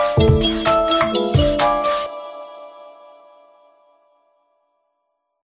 Bye.